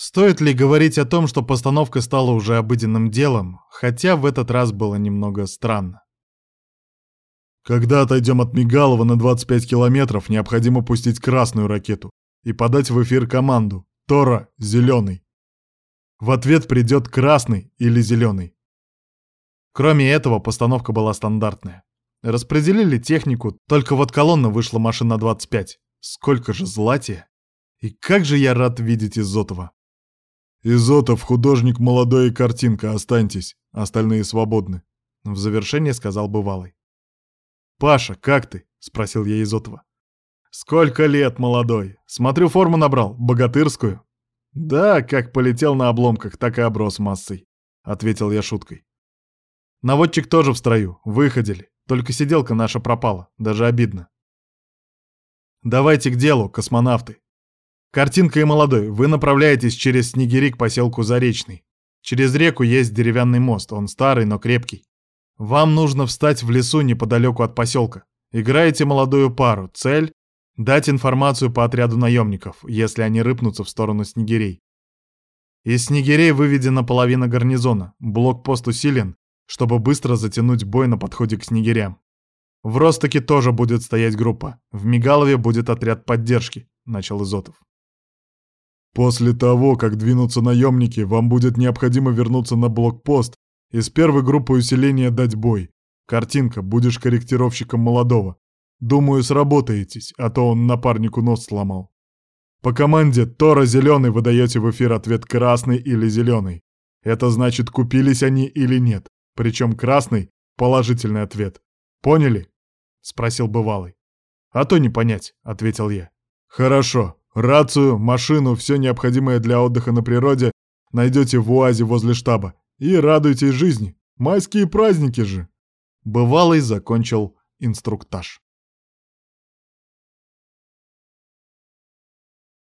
Стоит ли говорить о том, что постановка стала уже обыденным делом, хотя в этот раз было немного странно. Когда отойдем от Мигалова на 25 километров, необходимо пустить красную ракету и подать в эфир команду «Тора, зеленый». В ответ придет красный или зеленый. Кроме этого, постановка была стандартная. Распределили технику, только вот колонна вышла машин на 25. Сколько же златия! И как же я рад видеть Изотова. «Изотов, художник молодой и картинка, останьтесь, остальные свободны», — в завершение сказал бывалый. «Паша, как ты?» — спросил я Изотова. «Сколько лет, молодой? Смотрю, форму набрал, богатырскую». «Да, как полетел на обломках, так и оброс массой», — ответил я шуткой. «Наводчик тоже в строю, выходили, только сиделка наша пропала, даже обидно». «Давайте к делу, космонавты», Картинка и молодой. Вы направляетесь через Снегири к поселку Заречный. Через реку есть деревянный мост. Он старый, но крепкий. Вам нужно встать в лесу неподалеку от поселка. Играете молодую пару. Цель — дать информацию по отряду наемников, если они рыпнутся в сторону Снегирей. Из Снегирей выведена половина гарнизона. Блокпост усилен, чтобы быстро затянуть бой на подходе к Снегирям. В Ростоке тоже будет стоять группа. В Мигалове будет отряд поддержки, начал Изотов. После того, как двинутся наемники, вам будет необходимо вернуться на блокпост и с первой группой усиления дать бой. Картинка, будешь корректировщиком молодого. Думаю, сработаетесь, а то он напарнику нос сломал. По команде «Тора зеленый» вы даете в эфир ответ «красный» или «зеленый». Это значит, купились они или нет. Причем красный — положительный ответ. Поняли? — спросил бывалый. «А то не понять», — ответил я. «Хорошо. Рацию, машину, все необходимое для отдыха на природе найдете в УАЗе возле штаба. И радуйтесь жизни. Майские праздники же. Бывалый закончил инструктаж.